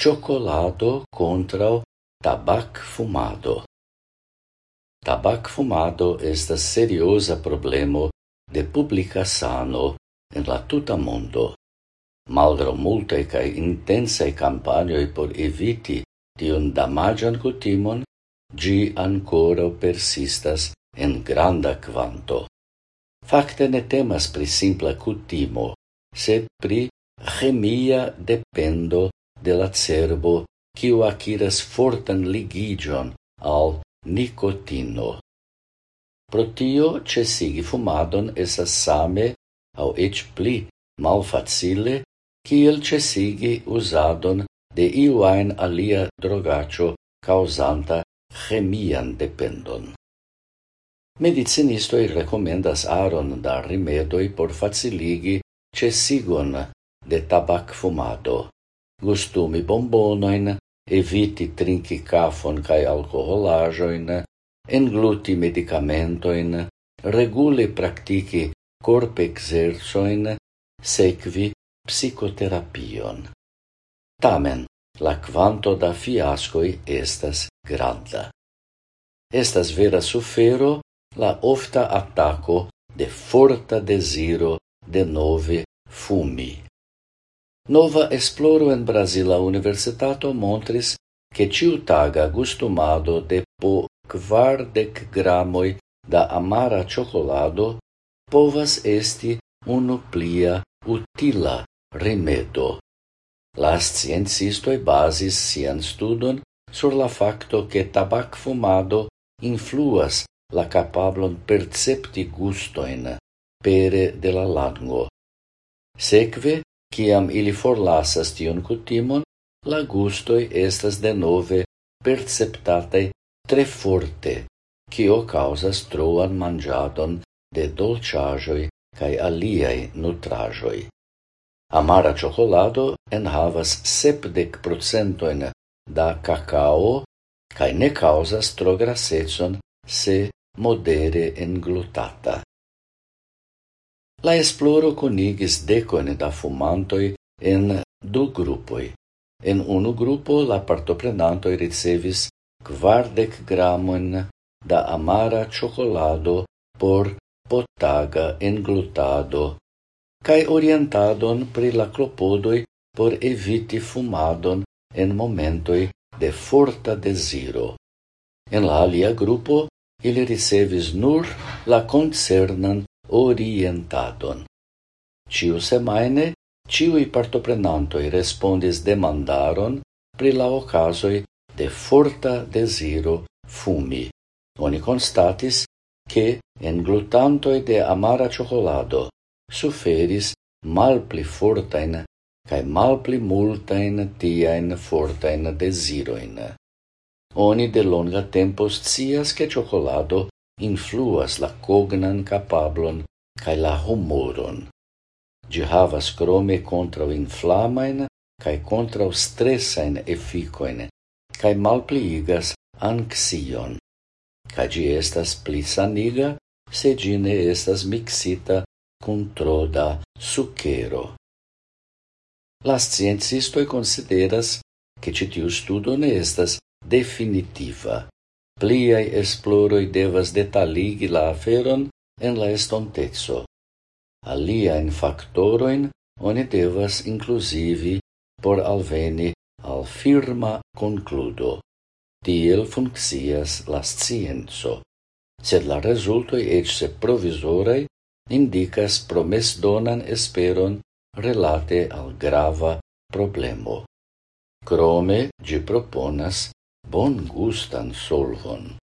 Chocolado contra tabac fumado. Tabac fumado estas seriosa problemo de publica sano en la tuta mondo. Malgrau multe cae intense campanioi por eviti tion damagian cutimon, gi ancora persistas en granda quanto. Facte ne temas pri simpla cutimo, sed pri chemia dependo de la cerbo quiu akiras fortan ligigion al nicotino. Pro tio, cesigi fumadon esas same au ec pli malfacile ciel cesigi usadon de iuain alia drogacio causanta chemian dependon. Medicinistoi recomendas aron da rimedoi por faciligi cesigon de tabac fumado gustumi bombonoin, eviti trinki cafon cae alcoholajoin, engluti medicamentoin, regule practici corp exerzoin, sequi psicoterapion. Tamen, la quanto da fiascoi estas granda. Estas vera sufero la ofta attaco de forta desiro de nove fumi. Nova esploro en Brasila universitato montris, ke ĉiutaga gustumado de po quardec gramoi da amara ĉokolado povas esti unu plia utila rimedo. La sciencistoi basis sian studon sur la facto che tabac fumado influas la capablon percepti gustoin pere de la lango. Sekve, Ciam ili forlasas tion cutimon, la gustoi estas denove perceptataj tre forte, cio causas troan mangiadon de dolciaĵoj cae aliaj nutrajoi. Amara cioccolato en havas sepdek procentojn da cacao cae ne causas tro grassetson se modere englutata. La esploro conigis decone da fumantoi en du gruppoi. En unu grupo la partoprenantoi ricevis quardec gramon da amara ĉokolado por potaga englutado cae orientadon pri la clopodoi por eviti fumadon en momentoi de forta desiro. En la alia gruppo, ili ricevis nur la concernan orientadon. Ciu semaine, ciui partoprenantoi respondis demandaron pri la ocasoi de forta desiro fumi. Oni constatis che englutantoi de amara cioccolado suferis malpli fortain cae malpli multain tiaen fortain desiroin. Oni de longa tempo scias che cioccolado influas la cognan capablon cae la humoron. Gi havas krome kontraŭinflamajn kaj kontraŭstresajn efikojn cae malpliigas anxion. Kaj gi estas pli saniga se gi ne estas mixita cum tro da sucero. Las sciencistoj consideras ke citiu studo ne estas definitiva pliai esploroi devas detaligi la aferon en la estontezo. Alia in factoroin oni devas inclusivi por alveni al firma concludo. Tiel funccias la scienzo. Sed la resultoi ecce provisorei indicas indicas promesdonan esperon relate al grava problemo. Crome, gi proponas bon gustan solvon.